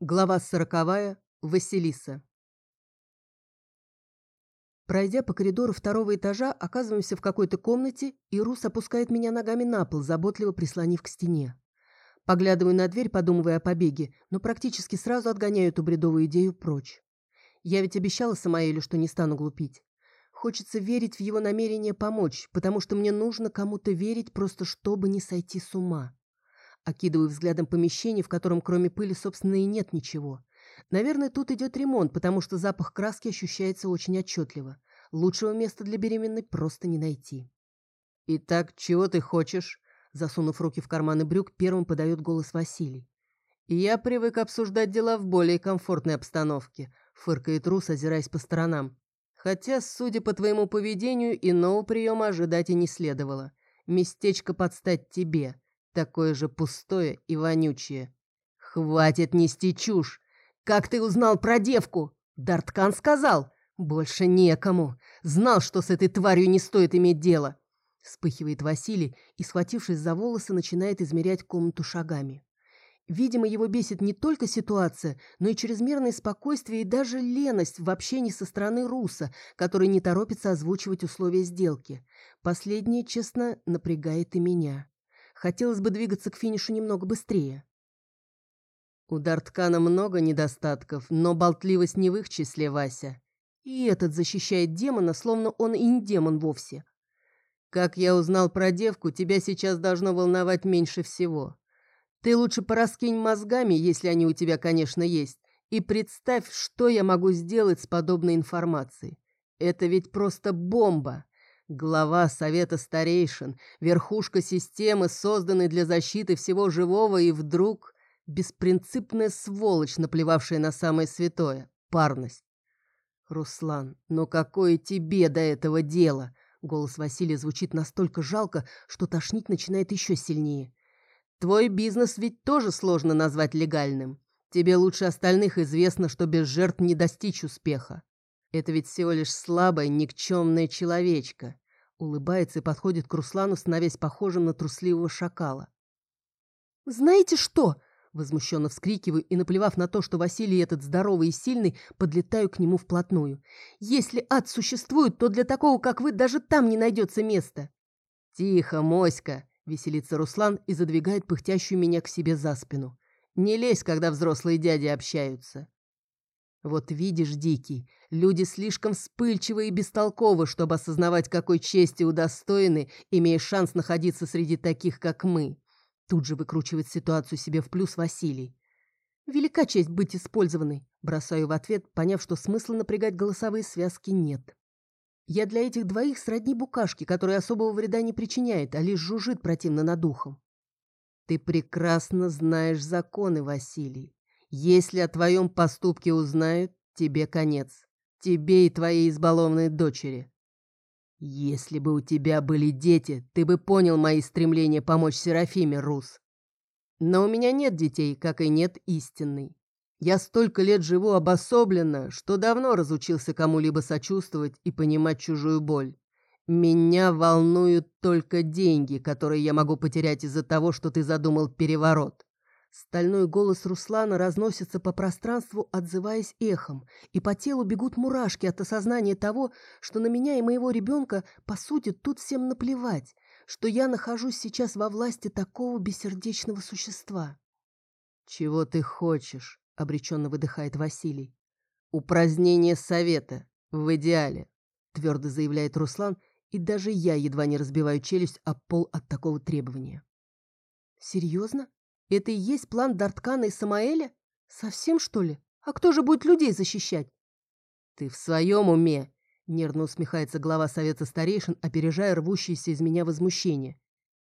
Глава сороковая. Василиса. Пройдя по коридору второго этажа, оказываемся в какой-то комнате, и Рус опускает меня ногами на пол, заботливо прислонив к стене. Поглядываю на дверь, подумывая о побеге, но практически сразу отгоняю эту бредовую идею прочь. Я ведь обещала Самаэлю, что не стану глупить. Хочется верить в его намерение помочь, потому что мне нужно кому-то верить, просто чтобы не сойти с ума. Окидываю взглядом помещение, в котором кроме пыли, собственно, и нет ничего. Наверное, тут идет ремонт, потому что запах краски ощущается очень отчетливо. Лучшего места для беременной просто не найти. «Итак, чего ты хочешь?» Засунув руки в карманы брюк, первым подает голос Василий. «Я привык обсуждать дела в более комфортной обстановке», — фыркает Рус, озираясь по сторонам. «Хотя, судя по твоему поведению, иного приема ожидать и не следовало. Местечко подстать тебе такое же пустое и вонючее. «Хватит нести чушь! Как ты узнал про девку?» Дарткан сказал. «Больше некому. Знал, что с этой тварью не стоит иметь дело». Вспыхивает Василий и, схватившись за волосы, начинает измерять комнату шагами. Видимо, его бесит не только ситуация, но и чрезмерное спокойствие и даже леность в общении со стороны Руса, который не торопится озвучивать условия сделки. Последнее, честно, напрягает и меня. Хотелось бы двигаться к финишу немного быстрее. У Дарткана много недостатков, но болтливость не в их числе, Вася. И этот защищает демона, словно он и не демон вовсе. Как я узнал про девку, тебя сейчас должно волновать меньше всего. Ты лучше пораскинь мозгами, если они у тебя, конечно, есть, и представь, что я могу сделать с подобной информацией. Это ведь просто бомба. Глава Совета Старейшин, верхушка системы, созданной для защиты всего живого, и вдруг беспринципная сволочь, наплевавшая на самое святое — парность. «Руслан, но какое тебе до этого дело?» Голос Василия звучит настолько жалко, что тошнить начинает еще сильнее. «Твой бизнес ведь тоже сложно назвать легальным. Тебе лучше остальных известно, что без жертв не достичь успеха. Это ведь всего лишь слабая, никчемная человечка. Улыбается и подходит к Руслану, становясь похожим на трусливого шакала. «Знаете что?» Возмущенно вскрикиваю и, наплевав на то, что Василий этот здоровый и сильный, подлетаю к нему вплотную. «Если ад существует, то для такого, как вы, даже там не найдется места!» «Тихо, моська!» — веселится Руслан и задвигает пыхтящую меня к себе за спину. «Не лезь, когда взрослые дяди общаются!» Вот видишь, Дикий, люди слишком вспыльчивы и бестолковы, чтобы осознавать, какой чести удостоены, имея шанс находиться среди таких, как мы. Тут же выкручивает ситуацию себе в плюс Василий. Велика честь быть использованной, бросаю в ответ, поняв, что смысла напрягать голосовые связки нет. Я для этих двоих сродни букашки, которая особого вреда не причиняет, а лишь жужжит противно над ухом. Ты прекрасно знаешь законы, Василий. Если о твоем поступке узнают, тебе конец. Тебе и твоей избалованной дочери. Если бы у тебя были дети, ты бы понял мои стремления помочь Серафиме, Рус. Но у меня нет детей, как и нет истинной. Я столько лет живу обособленно, что давно разучился кому-либо сочувствовать и понимать чужую боль. Меня волнуют только деньги, которые я могу потерять из-за того, что ты задумал переворот. Стальной голос Руслана разносится по пространству, отзываясь эхом, и по телу бегут мурашки от осознания того, что на меня и моего ребенка, по сути, тут всем наплевать, что я нахожусь сейчас во власти такого бессердечного существа. «Чего ты хочешь?» — обреченно выдыхает Василий. «Упразднение совета, в идеале», — твердо заявляет Руслан, и даже я едва не разбиваю челюсть об пол от такого требования. «Серьезно?» Это и есть план Дарткана и Самаэля? Совсем, что ли? А кто же будет людей защищать? Ты в своем уме? Нервно усмехается глава Совета Старейшин, опережая рвущееся из меня возмущение.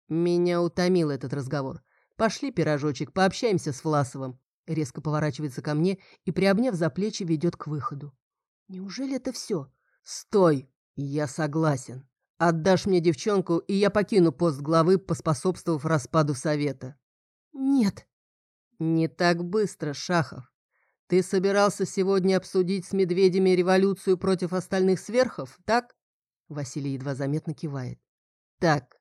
Меня утомил этот разговор. Пошли, пирожочек, пообщаемся с Власовым. Резко поворачивается ко мне и, приобняв за плечи, ведет к выходу. Неужели это все? Стой! Я согласен. Отдашь мне девчонку, и я покину пост главы, поспособствовав распаду совета. «Нет». «Не так быстро, Шахов. Ты собирался сегодня обсудить с медведями революцию против остальных сверхов, так?» Василий едва заметно кивает. «Так,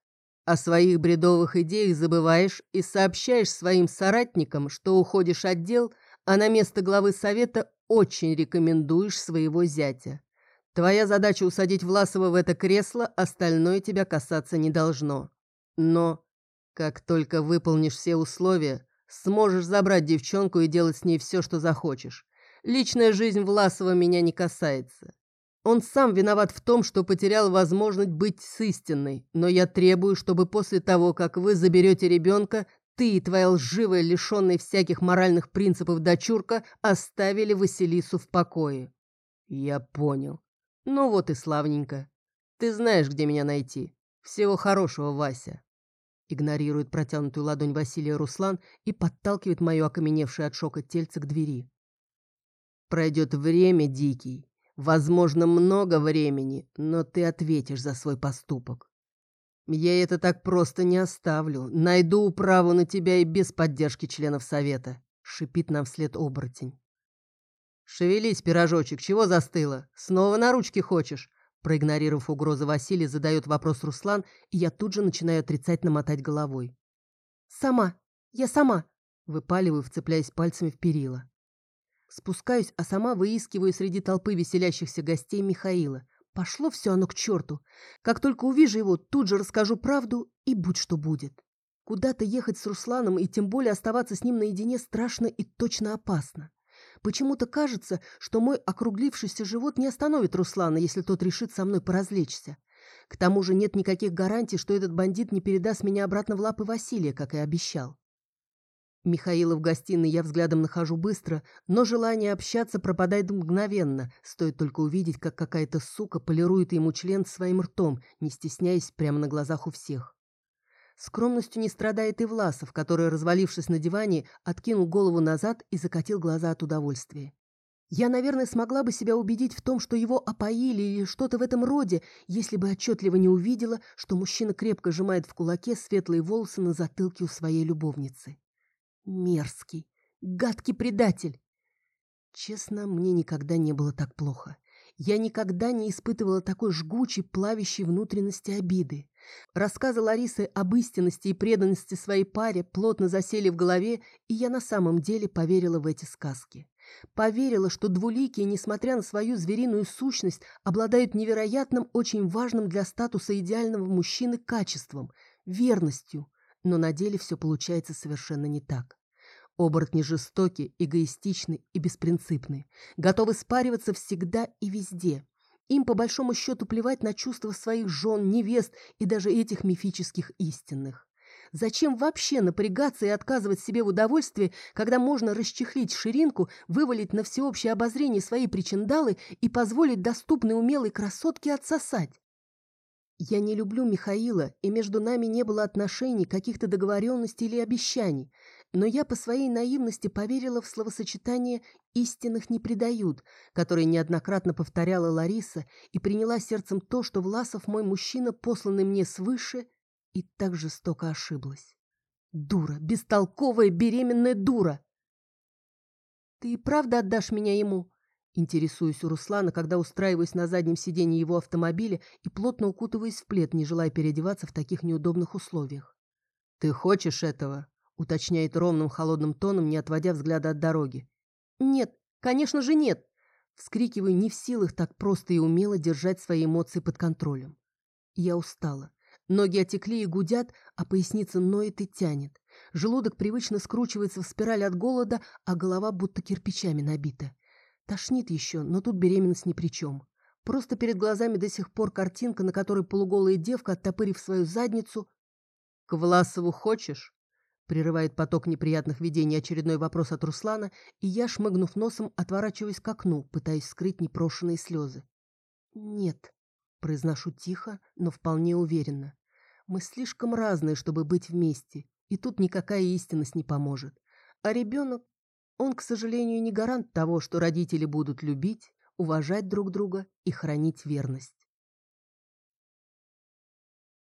о своих бредовых идеях забываешь и сообщаешь своим соратникам, что уходишь от дел, а на место главы совета очень рекомендуешь своего зятя. Твоя задача усадить Власова в это кресло, остальное тебя касаться не должно. Но, как только выполнишь все условия, сможешь забрать девчонку и делать с ней все, что захочешь. Личная жизнь Власова меня не касается. Он сам виноват в том, что потерял возможность быть с истинной, но я требую, чтобы после того, как вы заберете ребенка, ты и твоя лживая, лишенная всяких моральных принципов дочурка оставили Василису в покое. Я понял. Ну вот и славненько. Ты знаешь, где меня найти. Всего хорошего, Вася. Игнорирует протянутую ладонь Василия Руслан и подталкивает мое окаменевшее от шока тельце к двери. Пройдет время, Дикий, Возможно, много времени, но ты ответишь за свой поступок. Я это так просто не оставлю. Найду управу на тебя и без поддержки членов совета, шипит нам вслед оборотень. Шевелись, пирожочек, чего застыла? Снова на ручки хочешь? Проигнорировав угрозы Василия, задает вопрос Руслан, и я тут же начинаю отрицательно мотать головой. «Сама! Я сама!» Выпаливаю, вцепляясь пальцами в перила. Спускаюсь, а сама выискиваю среди толпы веселящихся гостей Михаила. Пошло все оно к черту. Как только увижу его, тут же расскажу правду и будь что будет. Куда-то ехать с Русланом и тем более оставаться с ним наедине страшно и точно опасно. Почему-то кажется, что мой округлившийся живот не остановит Руслана, если тот решит со мной поразвлечься. К тому же нет никаких гарантий, что этот бандит не передаст меня обратно в лапы Василия, как и обещал. Михаила в гостиной я взглядом нахожу быстро, но желание общаться пропадает мгновенно, стоит только увидеть, как какая-то сука полирует ему член своим ртом, не стесняясь прямо на глазах у всех. Скромностью не страдает и Власов, который, развалившись на диване, откинул голову назад и закатил глаза от удовольствия. Я, наверное, смогла бы себя убедить в том, что его опоили или что-то в этом роде, если бы отчетливо не увидела, что мужчина крепко сжимает в кулаке светлые волосы на затылке у своей любовницы. Мерзкий, гадкий предатель. Честно, мне никогда не было так плохо. Я никогда не испытывала такой жгучей, плавящей внутренности обиды. Рассказы Ларисы об истинности и преданности своей паре плотно засели в голове, и я на самом деле поверила в эти сказки. Поверила, что двуликие, несмотря на свою звериную сущность, обладают невероятным, очень важным для статуса идеального мужчины качеством – верностью, но на деле все получается совершенно не так. Оборотни жестоки, эгоистичны и беспринципны, готовы спариваться всегда и везде. Им по большому счету плевать на чувства своих жен, невест и даже этих мифических истинных. Зачем вообще напрягаться и отказывать себе в удовольствии, когда можно расчехлить ширинку, вывалить на всеобщее обозрение свои причиндалы и позволить доступной умелой красотке отсосать? Я не люблю Михаила, и между нами не было отношений, каких-то договоренностей или обещаний, но я по своей наивности поверила в словосочетание «истинных не предают», которое неоднократно повторяла Лариса, и приняла сердцем то, что Власов мой мужчина, посланный мне свыше, и так жестоко ошиблась. Дура, бестолковая беременная дура! «Ты и правда отдашь меня ему?» Интересуюсь у Руслана, когда устраиваюсь на заднем сиденье его автомобиля и плотно укутываюсь в плед, не желая переодеваться в таких неудобных условиях. «Ты хочешь этого?» — уточняет ровным холодным тоном, не отводя взгляда от дороги. «Нет, конечно же нет!» Вскрикиваю, не в силах так просто и умело держать свои эмоции под контролем. Я устала. Ноги отекли и гудят, а поясница ноет и тянет. Желудок привычно скручивается в спираль от голода, а голова будто кирпичами набита. Тошнит еще, но тут беременность ни при чем. Просто перед глазами до сих пор картинка, на которой полуголая девка, оттопырив свою задницу... «К Власову хочешь?» Прерывает поток неприятных видений очередной вопрос от Руслана, и я, шмыгнув носом, отворачиваюсь к окну, пытаясь скрыть непрошенные слезы. «Нет», — произношу тихо, но вполне уверенно. «Мы слишком разные, чтобы быть вместе, и тут никакая истинность не поможет. А ребенок он, к сожалению, не гарант того, что родители будут любить, уважать друг друга и хранить верность.